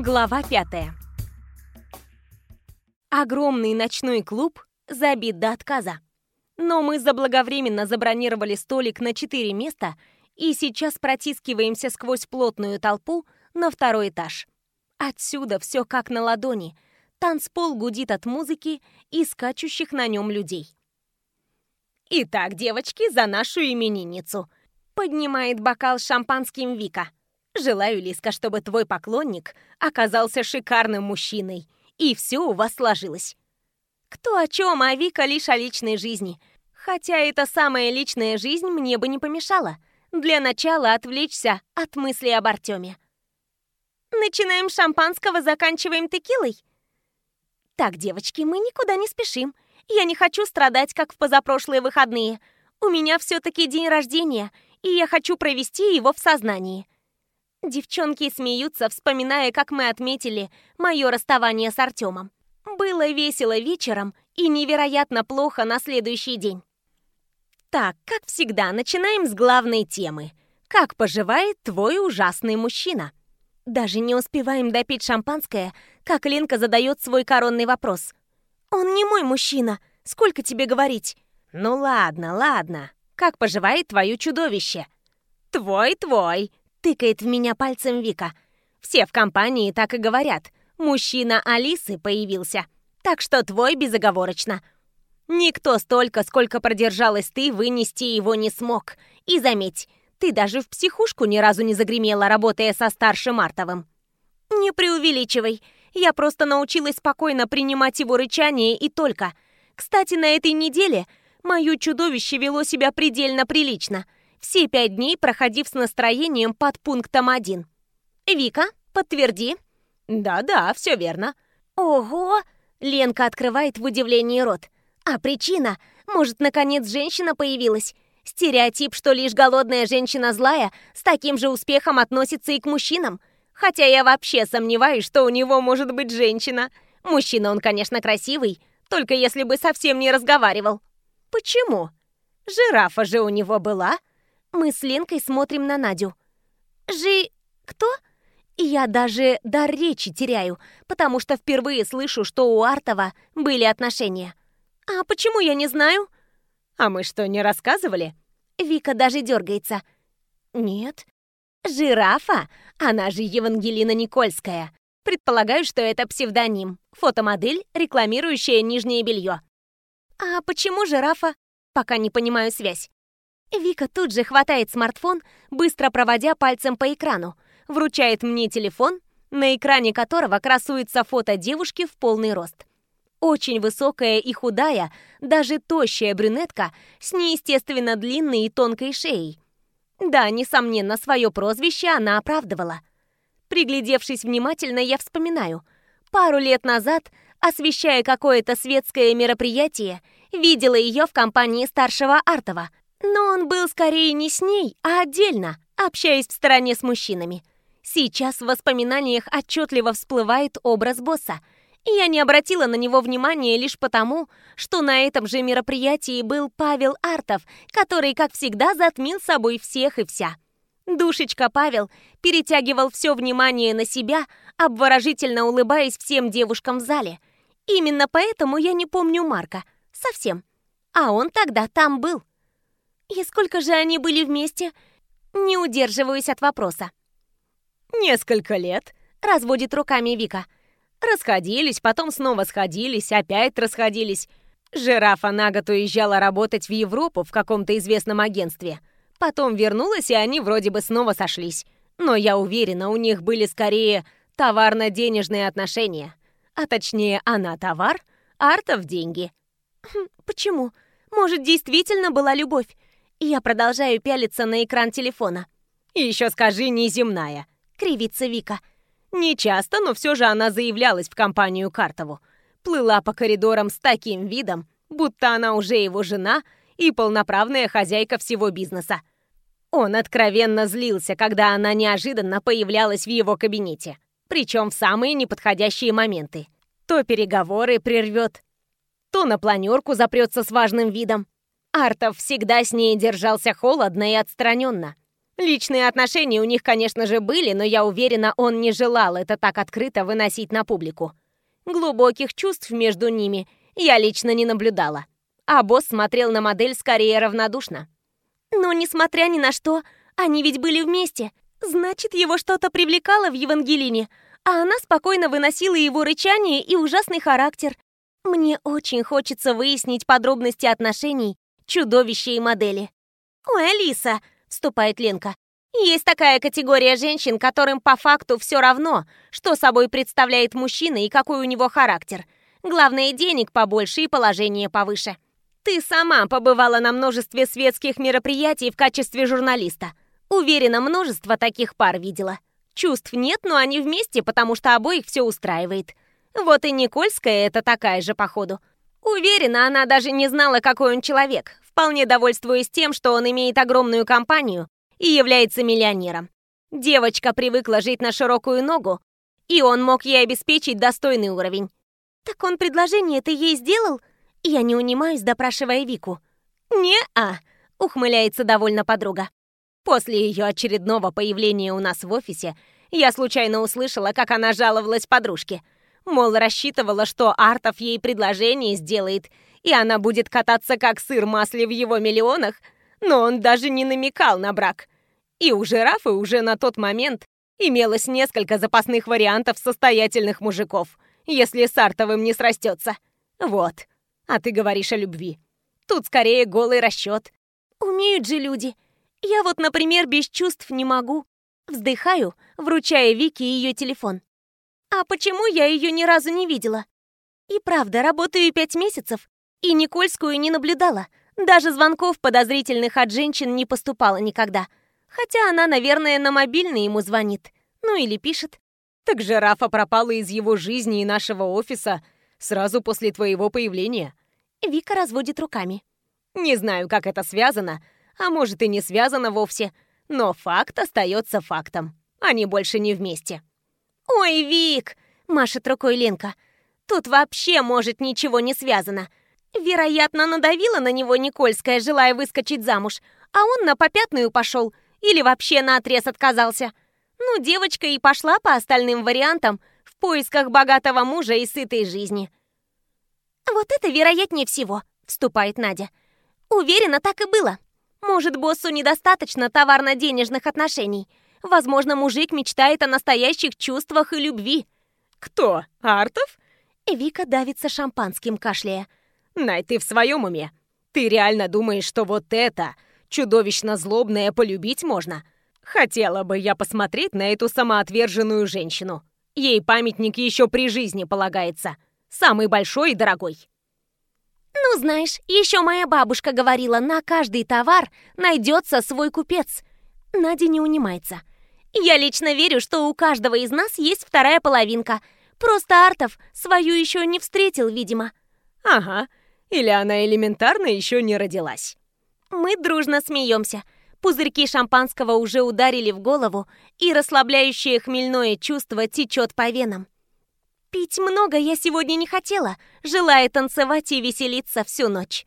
Глава пятая. Огромный ночной клуб забит до отказа. Но мы заблаговременно забронировали столик на четыре места и сейчас протискиваемся сквозь плотную толпу на второй этаж. Отсюда все как на ладони. Танцпол гудит от музыки и скачущих на нем людей. «Итак, девочки, за нашу именинницу!» Поднимает бокал шампанским Вика. «Желаю, Лиска, чтобы твой поклонник оказался шикарным мужчиной, и все у вас сложилось». Кто о чем, а Вика лишь о личной жизни. Хотя эта самая личная жизнь мне бы не помешала. Для начала отвлечься от мысли об Артеме. Начинаем с шампанского, заканчиваем текилой? Так, девочки, мы никуда не спешим. Я не хочу страдать, как в позапрошлые выходные. У меня все-таки день рождения, и я хочу провести его в сознании. Девчонки смеются, вспоминая, как мы отметили мое расставание с Артемом. Было весело вечером и невероятно плохо на следующий день. Так, как всегда, начинаем с главной темы. Как поживает твой ужасный мужчина? Даже не успеваем допить шампанское, как Ленка задает свой коронный вопрос. «Он не мой мужчина. Сколько тебе говорить?» «Ну ладно, ладно. Как поживает твое чудовище?» «Твой, твой!» — тыкает в меня пальцем Вика. «Все в компании так и говорят. Мужчина Алисы появился. Так что твой безоговорочно». Никто столько, сколько продержалась ты, вынести его не смог. И заметь, ты даже в психушку ни разу не загремела, работая со старшим Мартовым. Не преувеличивай. Я просто научилась спокойно принимать его рычание и только. Кстати, на этой неделе мое чудовище вело себя предельно прилично. Все пять дней проходив с настроением под пунктом один. Вика, подтверди. Да-да, все верно. Ого! Ленка открывает в удивлении рот. А причина? Может, наконец женщина появилась? Стереотип, что лишь голодная женщина злая, с таким же успехом относится и к мужчинам. Хотя я вообще сомневаюсь, что у него может быть женщина. Мужчина он, конечно, красивый, только если бы совсем не разговаривал. Почему? Жирафа же у него была. Мы с Ленкой смотрим на Надю. Жи... кто? Я даже дар речи теряю, потому что впервые слышу, что у Артова были отношения. А почему я не знаю? А мы что, не рассказывали? Вика даже дергается. Нет. Жирафа? Она же Евангелина Никольская. Предполагаю, что это псевдоним. Фотомодель, рекламирующая нижнее белье. А почему жирафа? Пока не понимаю связь. Вика тут же хватает смартфон, быстро проводя пальцем по экрану, вручает мне телефон, на экране которого красуется фото девушки в полный рост. Очень высокая и худая, даже тощая брюнетка с неестественно длинной и тонкой шеей. Да, несомненно, свое прозвище она оправдывала. Приглядевшись внимательно, я вспоминаю. Пару лет назад, освещая какое-то светское мероприятие, видела ее в компании старшего Артова. Но он был скорее не с ней, а отдельно, общаясь в стороне с мужчинами. Сейчас в воспоминаниях отчетливо всплывает образ босса – я не обратила на него внимания лишь потому, что на этом же мероприятии был Павел Артов, который, как всегда, затмил собой всех и вся. Душечка Павел перетягивал все внимание на себя, обворожительно улыбаясь всем девушкам в зале. Именно поэтому я не помню Марка. Совсем. А он тогда там был. И сколько же они были вместе? Не удерживаюсь от вопроса. «Несколько лет», — разводит руками Вика. Расходились, потом снова сходились, опять расходились. Жирафа на год уезжала работать в Европу в каком-то известном агентстве. Потом вернулась, и они вроде бы снова сошлись. Но я уверена, у них были скорее товарно-денежные отношения. А точнее, она товар, Артов деньги. Хм, почему? Может, действительно была любовь? Я продолжаю пялиться на экран телефона. «Еще скажи, неземная», — кривится Вика. Не часто, но все же она заявлялась в компанию Картову. Плыла по коридорам с таким видом, будто она уже его жена и полноправная хозяйка всего бизнеса. Он откровенно злился, когда она неожиданно появлялась в его кабинете. Причем в самые неподходящие моменты. То переговоры прервет, то на планерку запрется с важным видом. Артов всегда с ней держался холодно и отстраненно. Личные отношения у них, конечно же, были, но я уверена, он не желал это так открыто выносить на публику. Глубоких чувств между ними я лично не наблюдала. А босс смотрел на модель скорее равнодушно. Но, несмотря ни на что, они ведь были вместе. Значит, его что-то привлекало в Евангелине, а она спокойно выносила его рычание и ужасный характер. Мне очень хочется выяснить подробности отношений чудовища и модели. «Ой, Алиса!» — вступает Ленка. «Есть такая категория женщин, которым по факту все равно, что собой представляет мужчина и какой у него характер. Главное, денег побольше и положение повыше. Ты сама побывала на множестве светских мероприятий в качестве журналиста. Уверена, множество таких пар видела. Чувств нет, но они вместе, потому что обоих все устраивает. Вот и Никольская это такая же, походу. Уверена, она даже не знала, какой он человек, вполне довольствуясь тем, что он имеет огромную компанию и является миллионером. Девочка привыкла жить на широкую ногу, и он мог ей обеспечить достойный уровень. «Так он предложение-то ей сделал?» Я не унимаюсь, допрашивая Вику. «Не-а», — ухмыляется довольно подруга. После ее очередного появления у нас в офисе я случайно услышала, как она жаловалась подружке. Мол, рассчитывала, что Артов ей предложение сделает, и она будет кататься как сыр масле в его миллионах, но он даже не намекал на брак. И у жирафы уже на тот момент имелось несколько запасных вариантов состоятельных мужиков, если с Артовым не срастется. Вот. А ты говоришь о любви. Тут скорее голый расчет. Умеют же люди. Я вот, например, без чувств не могу. Вздыхаю, вручая Вике ее телефон. А почему я ее ни разу не видела? И правда, работаю пять месяцев, и Никольскую не наблюдала. Даже звонков подозрительных от женщин не поступало никогда. Хотя она, наверное, на мобильный ему звонит. Ну или пишет. Так же Рафа пропала из его жизни и нашего офиса сразу после твоего появления. Вика разводит руками. Не знаю, как это связано, а может и не связано вовсе, но факт остается фактом. Они больше не вместе. «Ой, Вик!» – машет рукой Ленка. «Тут вообще, может, ничего не связано. Вероятно, надавила на него Никольская, желая выскочить замуж, а он на попятную пошел или вообще на отрез отказался. Ну, девочка и пошла по остальным вариантам в поисках богатого мужа и сытой жизни». «Вот это вероятнее всего», – вступает Надя. «Уверена, так и было. Может, боссу недостаточно товарно-денежных отношений. Возможно, мужик мечтает о настоящих чувствах и любви. Кто? Артов? Вика давится шампанским, кашляя. Най, ты в своем уме? Ты реально думаешь, что вот это чудовищно злобное полюбить можно? Хотела бы я посмотреть на эту самоотверженную женщину. Ей памятник еще при жизни полагается. Самый большой и дорогой. Ну, знаешь, еще моя бабушка говорила, на каждый товар найдется свой купец. Надя не унимается. Я лично верю, что у каждого из нас есть вторая половинка. Просто Артов свою еще не встретил, видимо. Ага, или она элементарно еще не родилась. Мы дружно смеемся. Пузырьки шампанского уже ударили в голову, и расслабляющее хмельное чувство течет по венам. Пить много я сегодня не хотела, желая танцевать и веселиться всю ночь.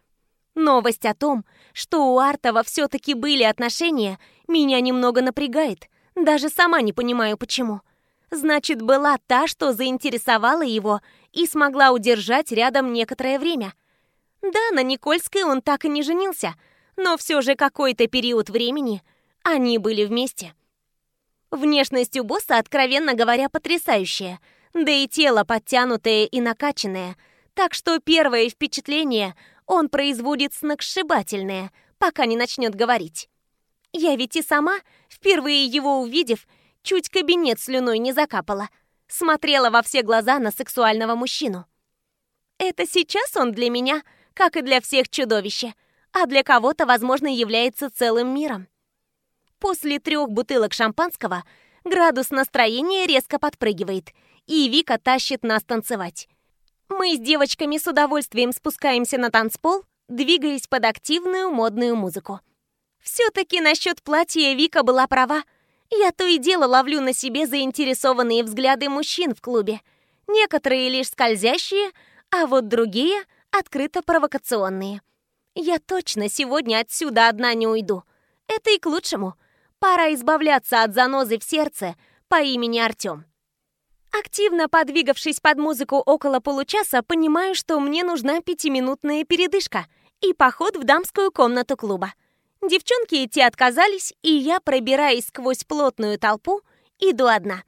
Новость о том, что у Артова все-таки были отношения, меня немного напрягает. Даже сама не понимаю, почему. Значит, была та, что заинтересовала его и смогла удержать рядом некоторое время. Да, на Никольской он так и не женился, но все же какой-то период времени они были вместе. Внешность у босса, откровенно говоря, потрясающая, да и тело подтянутое и накачанное, так что первое впечатление он производит сногсшибательное, пока не начнет говорить. Я ведь и сама, впервые его увидев, чуть кабинет слюной не закапала. Смотрела во все глаза на сексуального мужчину. Это сейчас он для меня, как и для всех чудовище, а для кого-то, возможно, является целым миром. После трех бутылок шампанского градус настроения резко подпрыгивает, и Вика тащит нас танцевать. Мы с девочками с удовольствием спускаемся на танцпол, двигаясь под активную модную музыку. Все-таки насчет платья Вика была права. Я то и дело ловлю на себе заинтересованные взгляды мужчин в клубе. Некоторые лишь скользящие, а вот другие открыто провокационные. Я точно сегодня отсюда одна не уйду. Это и к лучшему. Пора избавляться от занозы в сердце по имени Артем. Активно подвигавшись под музыку около получаса, понимаю, что мне нужна пятиминутная передышка и поход в дамскую комнату клуба. Девчонки идти отказались, и я, пробираясь сквозь плотную толпу, иду одна.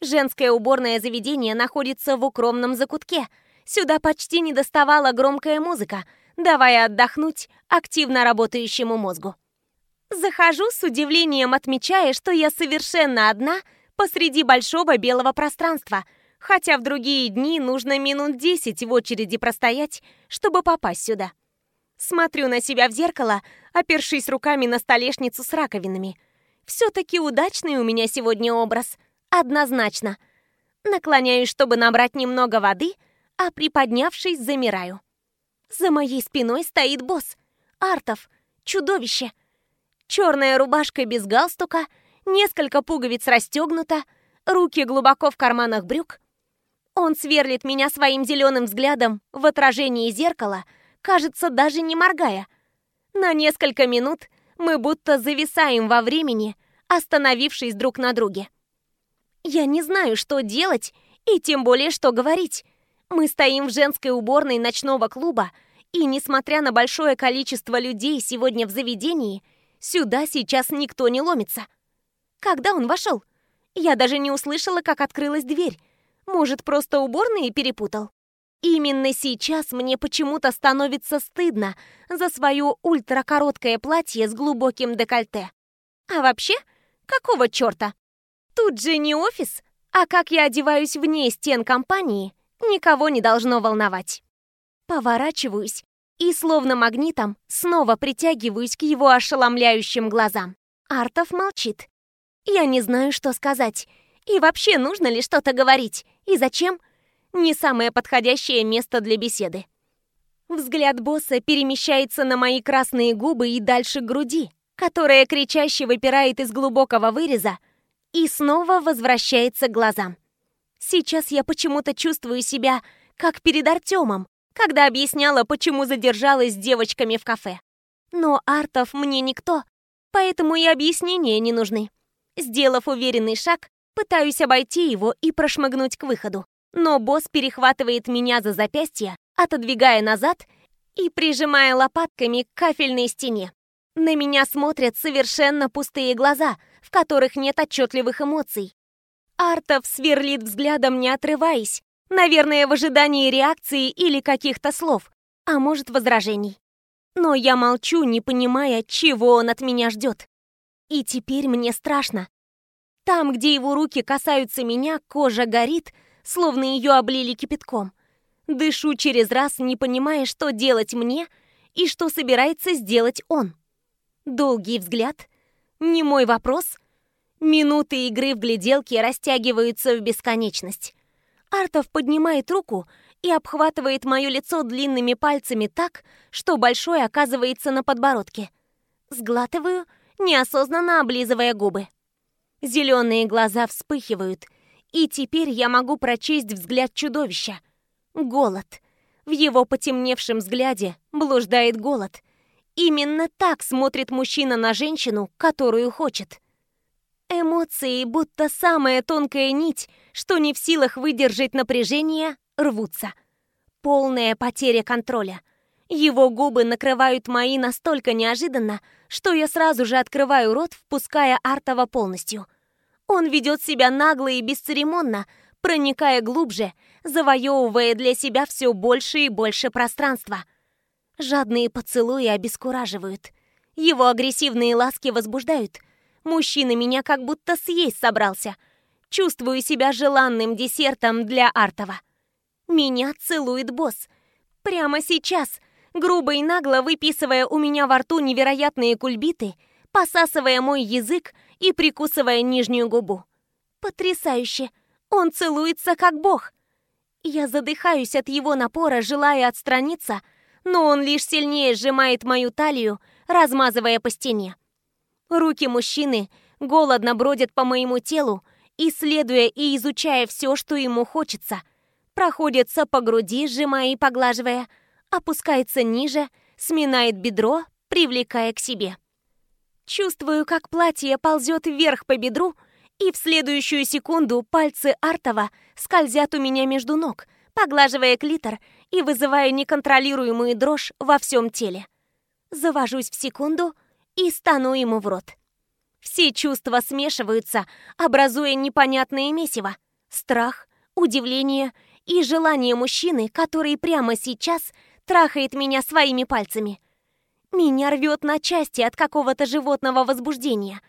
Женское уборное заведение находится в укромном закутке. Сюда почти не доставала громкая музыка, давая отдохнуть активно работающему мозгу. Захожу с удивлением, отмечая, что я совершенно одна посреди большого белого пространства, хотя в другие дни нужно минут десять в очереди простоять, чтобы попасть сюда. Смотрю на себя в зеркало, опершись руками на столешницу с раковинами. Все-таки удачный у меня сегодня образ. Однозначно. Наклоняюсь, чтобы набрать немного воды, а приподнявшись, замираю. За моей спиной стоит босс. Артов. Чудовище. Черная рубашка без галстука, несколько пуговиц расстегнуто, руки глубоко в карманах брюк. Он сверлит меня своим зеленым взглядом в отражении зеркала, кажется, даже не моргая. На несколько минут мы будто зависаем во времени, остановившись друг на друге. Я не знаю, что делать и тем более, что говорить. Мы стоим в женской уборной ночного клуба, и, несмотря на большое количество людей сегодня в заведении, Сюда сейчас никто не ломится. Когда он вошел? Я даже не услышала, как открылась дверь. Может, просто уборные перепутал? Именно сейчас мне почему-то становится стыдно за свое ультракороткое платье с глубоким декольте. А вообще, какого черта? Тут же не офис, а как я одеваюсь вне стен компании, никого не должно волновать. Поворачиваюсь и словно магнитом снова притягиваюсь к его ошеломляющим глазам. Артов молчит. Я не знаю, что сказать. И вообще, нужно ли что-то говорить? И зачем? Не самое подходящее место для беседы. Взгляд босса перемещается на мои красные губы и дальше к груди, которая кричаще выпирает из глубокого выреза, и снова возвращается к глазам. Сейчас я почему-то чувствую себя как перед Артемом, когда объясняла, почему задержалась с девочками в кафе. Но Артов мне никто, поэтому и объяснения не нужны. Сделав уверенный шаг, пытаюсь обойти его и прошмыгнуть к выходу. Но босс перехватывает меня за запястье, отодвигая назад и прижимая лопатками к кафельной стене. На меня смотрят совершенно пустые глаза, в которых нет отчетливых эмоций. Артов сверлит взглядом, не отрываясь, Наверное, в ожидании реакции или каких-то слов, а может, возражений. Но я молчу, не понимая, чего он от меня ждет. И теперь мне страшно. Там, где его руки касаются меня, кожа горит, словно ее облили кипятком. Дышу через раз, не понимая, что делать мне и что собирается сделать он. Долгий взгляд, не мой вопрос. Минуты игры в гляделки растягиваются в бесконечность. Артов поднимает руку и обхватывает мое лицо длинными пальцами так, что большой оказывается на подбородке. Сглатываю, неосознанно облизывая губы. Зеленые глаза вспыхивают, и теперь я могу прочесть взгляд чудовища. Голод. В его потемневшем взгляде блуждает голод. Именно так смотрит мужчина на женщину, которую хочет. Эмоции, будто самая тонкая нить, что не в силах выдержать напряжение, рвутся. Полная потеря контроля. Его губы накрывают мои настолько неожиданно, что я сразу же открываю рот, впуская Артова полностью. Он ведет себя нагло и бесцеремонно, проникая глубже, завоевывая для себя все больше и больше пространства. Жадные поцелуи обескураживают. Его агрессивные ласки возбуждают – Мужчина меня как будто съесть собрался. Чувствую себя желанным десертом для Артова. Меня целует босс. Прямо сейчас, грубо и нагло выписывая у меня во рту невероятные кульбиты, посасывая мой язык и прикусывая нижнюю губу. Потрясающе! Он целуется как бог. Я задыхаюсь от его напора, желая отстраниться, но он лишь сильнее сжимает мою талию, размазывая по стене. Руки мужчины голодно бродят по моему телу, исследуя и изучая все, что ему хочется. Проходится по груди, сжимая и поглаживая, опускается ниже, сминает бедро, привлекая к себе. Чувствую, как платье ползет вверх по бедру, и в следующую секунду пальцы Артова скользят у меня между ног, поглаживая клитор и вызывая неконтролируемую дрожь во всем теле. Завожусь в секунду и стану ему в рот. Все чувства смешиваются, образуя непонятное месиво. Страх, удивление и желание мужчины, который прямо сейчас трахает меня своими пальцами. Меня рвет на части от какого-то животного возбуждения.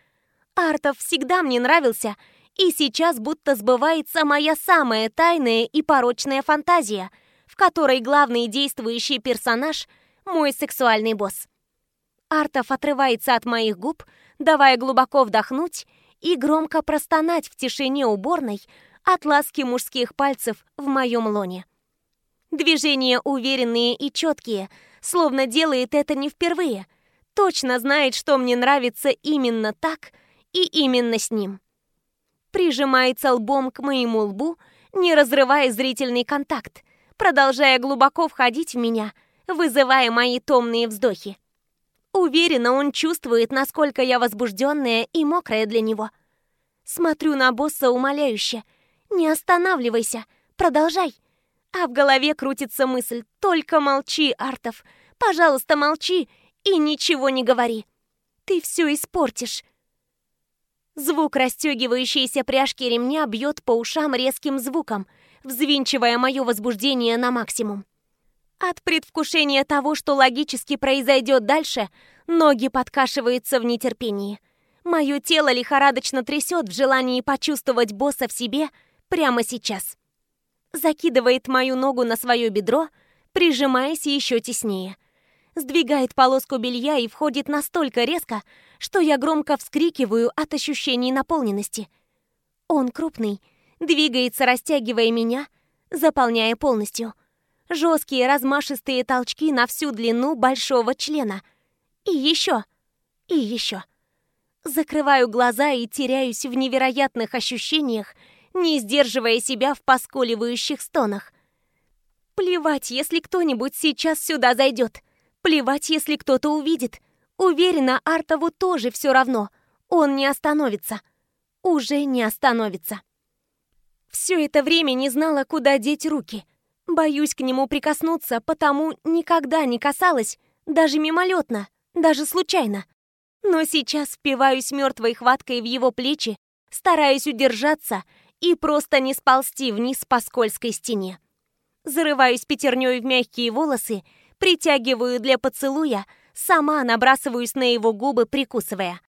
Артов всегда мне нравился, и сейчас будто сбывается моя самая тайная и порочная фантазия, в которой главный действующий персонаж – мой сексуальный босс. Артов отрывается от моих губ, давая глубоко вдохнуть и громко простонать в тишине уборной от ласки мужских пальцев в моем лоне. Движения уверенные и четкие, словно делает это не впервые. Точно знает, что мне нравится именно так и именно с ним. Прижимается лбом к моему лбу, не разрывая зрительный контакт, продолжая глубоко входить в меня, вызывая мои томные вздохи. Уверена, он чувствует, насколько я возбужденная и мокрая для него. Смотрю на босса умоляюще. «Не останавливайся, продолжай!» А в голове крутится мысль «Только молчи, Артов! Пожалуйста, молчи и ничего не говори! Ты все испортишь!» Звук расстегивающейся пряжки ремня бьет по ушам резким звуком, взвинчивая мое возбуждение на максимум. От предвкушения того, что логически произойдет дальше, ноги подкашиваются в нетерпении. Мое тело лихорадочно трясет в желании почувствовать босса в себе прямо сейчас закидывает мою ногу на свое бедро, прижимаясь еще теснее. Сдвигает полоску белья и входит настолько резко, что я громко вскрикиваю от ощущений наполненности. Он крупный, двигается, растягивая меня, заполняя полностью. Жесткие размашистые толчки на всю длину большого члена. И еще, и еще. Закрываю глаза и теряюсь в невероятных ощущениях, не сдерживая себя в поскуливающих стонах. Плевать, если кто-нибудь сейчас сюда зайдет. Плевать, если кто-то увидит. Уверена, Артову тоже все равно. Он не остановится. Уже не остановится. Все это время не знала, куда деть руки. Боюсь к нему прикоснуться, потому никогда не касалась, даже мимолетно, даже случайно. Но сейчас впиваюсь мертвой хваткой в его плечи, стараюсь удержаться и просто не сползти вниз по скользкой стене. Зарываюсь пятерней в мягкие волосы, притягиваю для поцелуя, сама набрасываюсь на его губы, прикусывая.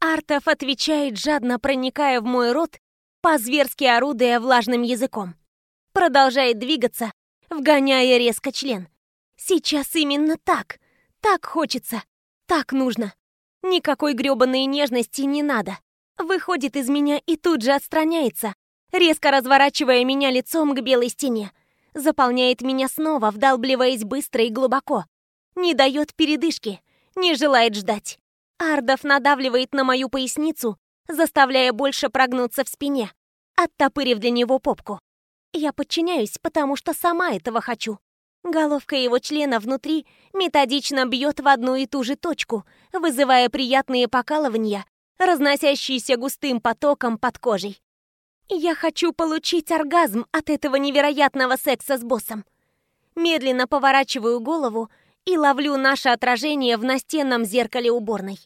Артов отвечает, жадно проникая в мой рот, по-зверски орудуя влажным языком. Продолжает двигаться, вгоняя резко член. Сейчас именно так. Так хочется. Так нужно. Никакой грёбаной нежности не надо. Выходит из меня и тут же отстраняется, резко разворачивая меня лицом к белой стене. Заполняет меня снова, вдалбливаясь быстро и глубоко. Не дает передышки, не желает ждать. Ардов надавливает на мою поясницу, заставляя больше прогнуться в спине, оттопырив для него попку. Я подчиняюсь, потому что сама этого хочу. Головка его члена внутри методично бьет в одну и ту же точку, вызывая приятные покалывания, разносящиеся густым потоком под кожей. Я хочу получить оргазм от этого невероятного секса с боссом. Медленно поворачиваю голову и ловлю наше отражение в настенном зеркале уборной.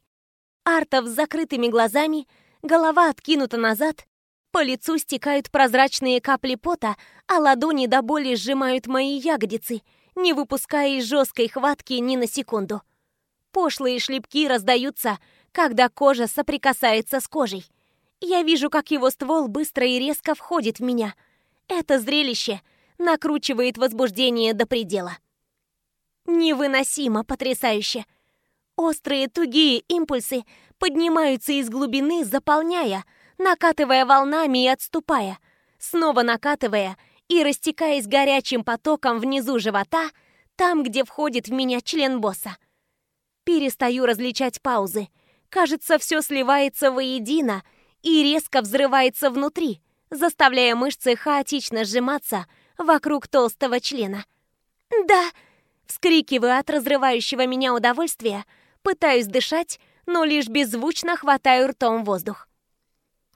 Артов с закрытыми глазами, голова откинута назад, по лицу стекают прозрачные капли пота, а ладони до боли сжимают мои ягодицы, не выпуская из жесткой хватки ни на секунду. Пошлые шлепки раздаются, когда кожа соприкасается с кожей. Я вижу, как его ствол быстро и резко входит в меня. Это зрелище накручивает возбуждение до предела. Невыносимо потрясающе. Острые тугие импульсы поднимаются из глубины, заполняя, накатывая волнами и отступая, снова накатывая и растекаясь горячим потоком внизу живота, там, где входит в меня член босса. Перестаю различать паузы. Кажется, все сливается воедино, и резко взрывается внутри, заставляя мышцы хаотично сжиматься вокруг толстого члена. «Да!» — вскрикиваю от разрывающего меня удовольствия, пытаюсь дышать, но лишь беззвучно хватаю ртом воздух.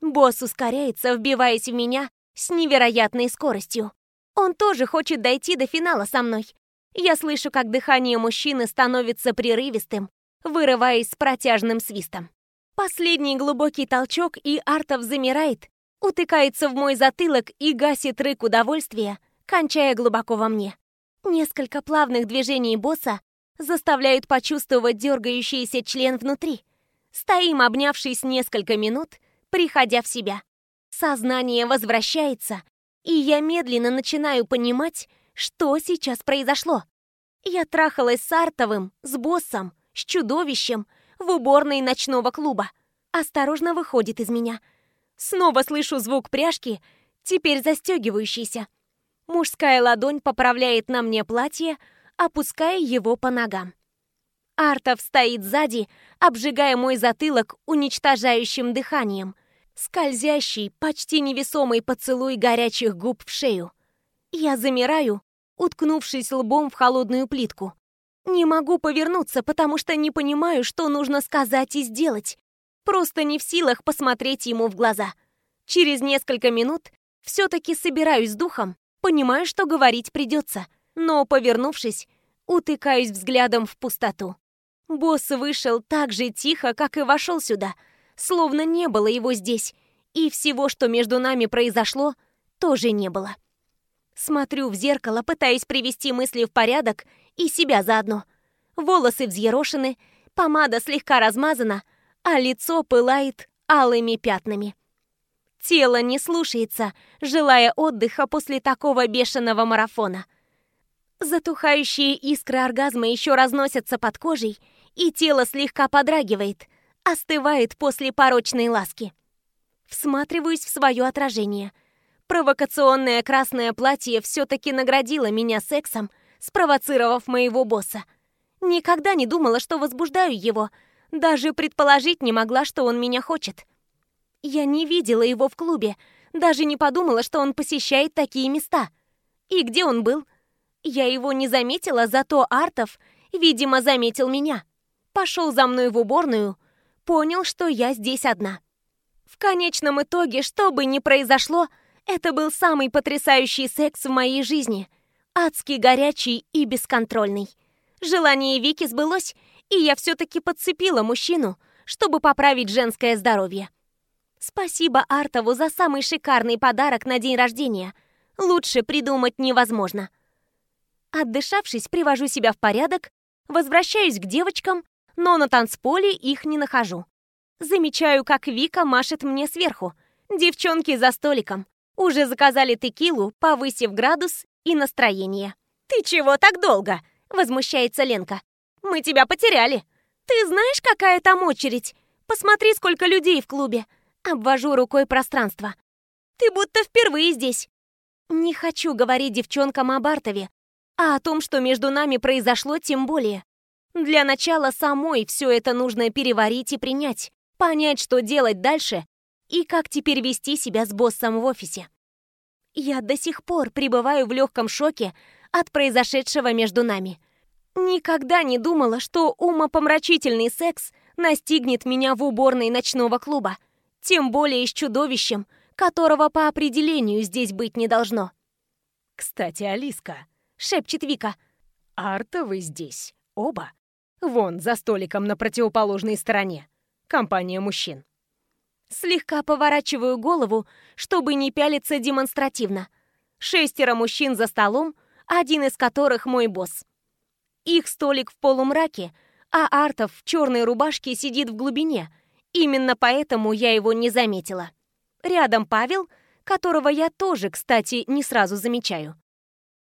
Босс ускоряется, вбиваясь в меня с невероятной скоростью. Он тоже хочет дойти до финала со мной. Я слышу, как дыхание мужчины становится прерывистым, вырываясь с протяжным свистом. Последний глубокий толчок, и Артов замирает, утыкается в мой затылок и гасит рык удовольствия, кончая глубоко во мне. Несколько плавных движений босса заставляют почувствовать дергающийся член внутри. Стоим, обнявшись несколько минут, приходя в себя. Сознание возвращается, и я медленно начинаю понимать, что сейчас произошло. Я трахалась с Артовым, с боссом, с чудовищем в уборной ночного клуба. Осторожно выходит из меня. Снова слышу звук пряжки, теперь застегивающийся. Мужская ладонь поправляет на мне платье, опуская его по ногам. Артов стоит сзади, обжигая мой затылок уничтожающим дыханием. Скользящий, почти невесомый поцелуй горячих губ в шею. Я замираю, уткнувшись лбом в холодную плитку. Не могу повернуться, потому что не понимаю, что нужно сказать и сделать. Просто не в силах посмотреть ему в глаза. Через несколько минут все-таки собираюсь с духом, понимаю, что говорить придется но, повернувшись, утыкаюсь взглядом в пустоту. Босс вышел так же тихо, как и вошел сюда, словно не было его здесь, и всего, что между нами произошло, тоже не было. Смотрю в зеркало, пытаясь привести мысли в порядок и себя заодно. Волосы взъерошены, помада слегка размазана, а лицо пылает алыми пятнами. Тело не слушается, желая отдыха после такого бешеного марафона – Затухающие искры оргазма еще разносятся под кожей, и тело слегка подрагивает, остывает после порочной ласки. Всматриваюсь в свое отражение. Провокационное красное платье все-таки наградило меня сексом, спровоцировав моего босса. Никогда не думала, что возбуждаю его, даже предположить не могла, что он меня хочет. Я не видела его в клубе, даже не подумала, что он посещает такие места. И где он был? Я его не заметила, зато Артов, видимо, заметил меня. Пошел за мной в уборную, понял, что я здесь одна. В конечном итоге, что бы ни произошло, это был самый потрясающий секс в моей жизни. Адский горячий и бесконтрольный. Желание Вики сбылось, и я все-таки подцепила мужчину, чтобы поправить женское здоровье. Спасибо Артову за самый шикарный подарок на день рождения. Лучше придумать невозможно. Отдышавшись, привожу себя в порядок, возвращаюсь к девочкам, но на танцполе их не нахожу. Замечаю, как Вика машет мне сверху. Девчонки за столиком. Уже заказали текилу, повысив градус и настроение. «Ты чего так долго?» – возмущается Ленка. «Мы тебя потеряли. Ты знаешь, какая там очередь? Посмотри, сколько людей в клубе». Обвожу рукой пространство. «Ты будто впервые здесь». Не хочу говорить девчонкам о Бартове, а о том, что между нами произошло, тем более. Для начала самой все это нужно переварить и принять, понять, что делать дальше и как теперь вести себя с боссом в офисе. Я до сих пор пребываю в легком шоке от произошедшего между нами. Никогда не думала, что умопомрачительный секс настигнет меня в уборной ночного клуба, тем более с чудовищем, которого по определению здесь быть не должно. «Кстати, Алиска», — шепчет Вика. «Арта вы здесь. Оба. Вон, за столиком на противоположной стороне. Компания мужчин». Слегка поворачиваю голову, чтобы не пялиться демонстративно. Шестеро мужчин за столом, один из которых мой босс. Их столик в полумраке, а Артов в черной рубашке сидит в глубине. Именно поэтому я его не заметила. Рядом Павел, которого я тоже, кстати, не сразу замечаю.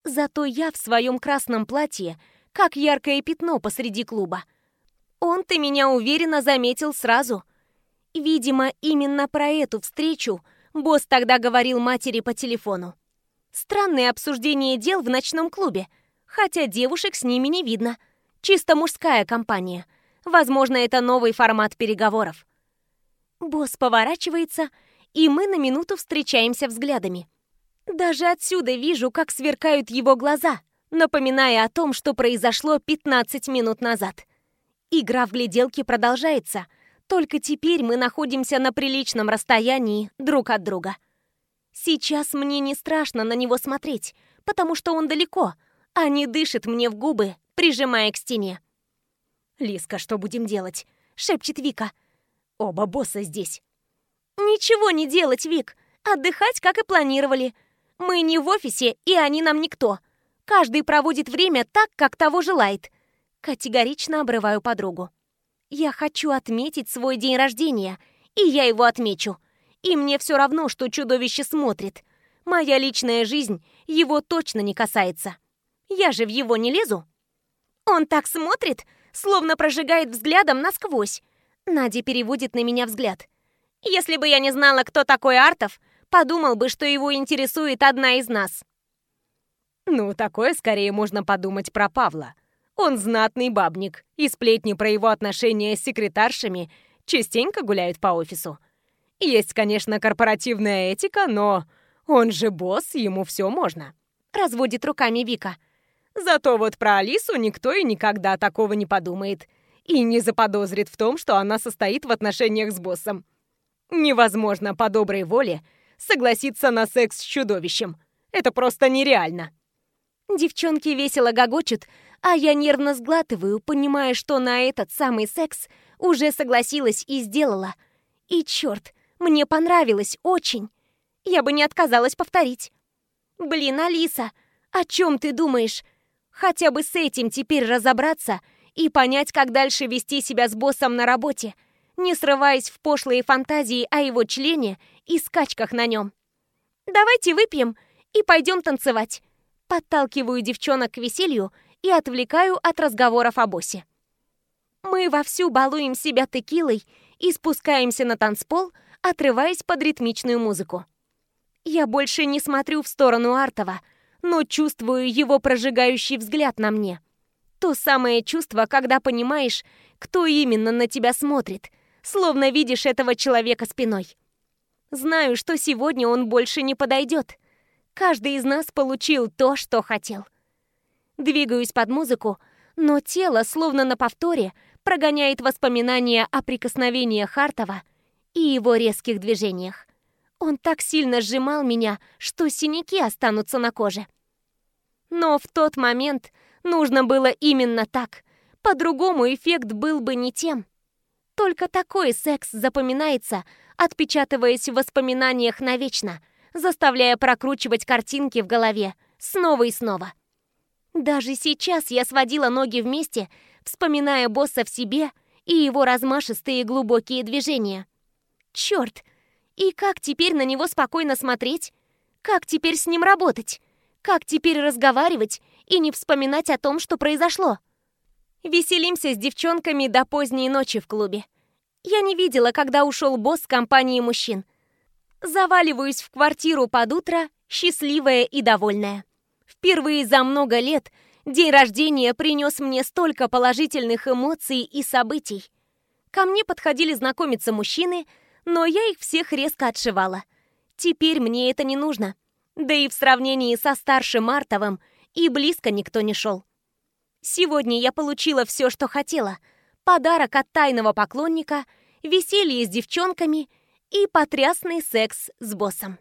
Зато я в своем красном платье, как яркое пятно посреди клуба. Он-то меня уверенно заметил сразу. Видимо, именно про эту встречу босс тогда говорил матери по телефону. Странное обсуждение дел в ночном клубе, хотя девушек с ними не видно. Чисто мужская компания. Возможно, это новый формат переговоров. Босс поворачивается, и мы на минуту встречаемся взглядами. Даже отсюда вижу, как сверкают его глаза, напоминая о том, что произошло 15 минут назад. Игра в гляделки продолжается, только теперь мы находимся на приличном расстоянии друг от друга. Сейчас мне не страшно на него смотреть, потому что он далеко, а не дышит мне в губы, прижимая к стене. «Лиска, что будем делать?» — шепчет Вика. «Оба босса здесь». «Ничего не делать, Вик. Отдыхать, как и планировали. Мы не в офисе, и они нам никто. Каждый проводит время так, как того желает». Категорично обрываю подругу. «Я хочу отметить свой день рождения, и я его отмечу. И мне все равно, что чудовище смотрит. Моя личная жизнь его точно не касается. Я же в его не лезу». «Он так смотрит, словно прожигает взглядом насквозь». Надя переводит на меня взгляд. «Если бы я не знала, кто такой Артов, подумал бы, что его интересует одна из нас». Ну, такое скорее можно подумать про Павла. Он знатный бабник, и сплетни про его отношения с секретаршами частенько гуляют по офису. Есть, конечно, корпоративная этика, но он же босс, ему все можно. Разводит руками Вика. Зато вот про Алису никто и никогда такого не подумает. И не заподозрит в том, что она состоит в отношениях с боссом. Невозможно по доброй воле согласиться на секс с чудовищем. Это просто нереально. Девчонки весело гогочут, а я нервно сглатываю, понимая, что на этот самый секс уже согласилась и сделала. И черт, мне понравилось очень. Я бы не отказалась повторить. Блин, Алиса, о чем ты думаешь? Хотя бы с этим теперь разобраться и понять, как дальше вести себя с боссом на работе, не срываясь в пошлые фантазии о его члене и скачках на нем. Давайте выпьем и пойдем танцевать. Подталкиваю девчонок к веселью и отвлекаю от разговоров о боссе. Мы вовсю балуем себя текилой и спускаемся на танцпол, отрываясь под ритмичную музыку. Я больше не смотрю в сторону Артова, но чувствую его прожигающий взгляд на мне. То самое чувство, когда понимаешь, кто именно на тебя смотрит, словно видишь этого человека спиной. Знаю, что сегодня он больше не подойдет. Каждый из нас получил то, что хотел. Двигаюсь под музыку, но тело, словно на повторе, прогоняет воспоминания о прикосновениях Хартова и его резких движениях. Он так сильно сжимал меня, что синяки останутся на коже. Но в тот момент нужно было именно так. По-другому эффект был бы не тем. Только такой секс запоминается, отпечатываясь в воспоминаниях навечно, заставляя прокручивать картинки в голове снова и снова. Даже сейчас я сводила ноги вместе, вспоминая босса в себе и его размашистые глубокие движения. Черт! И как теперь на него спокойно смотреть? Как теперь с ним работать? Как теперь разговаривать и не вспоминать о том, что произошло? Веселимся с девчонками до поздней ночи в клубе. Я не видела, когда ушел босс с компании мужчин. Заваливаюсь в квартиру под утро, счастливая и довольная. Впервые за много лет день рождения принес мне столько положительных эмоций и событий. Ко мне подходили знакомиться мужчины, но я их всех резко отшивала. Теперь мне это не нужно. Да и в сравнении со старшим Мартовым и близко никто не шел. Сегодня я получила все, что хотела. Подарок от тайного поклонника, веселье с девчонками и потрясный секс с боссом.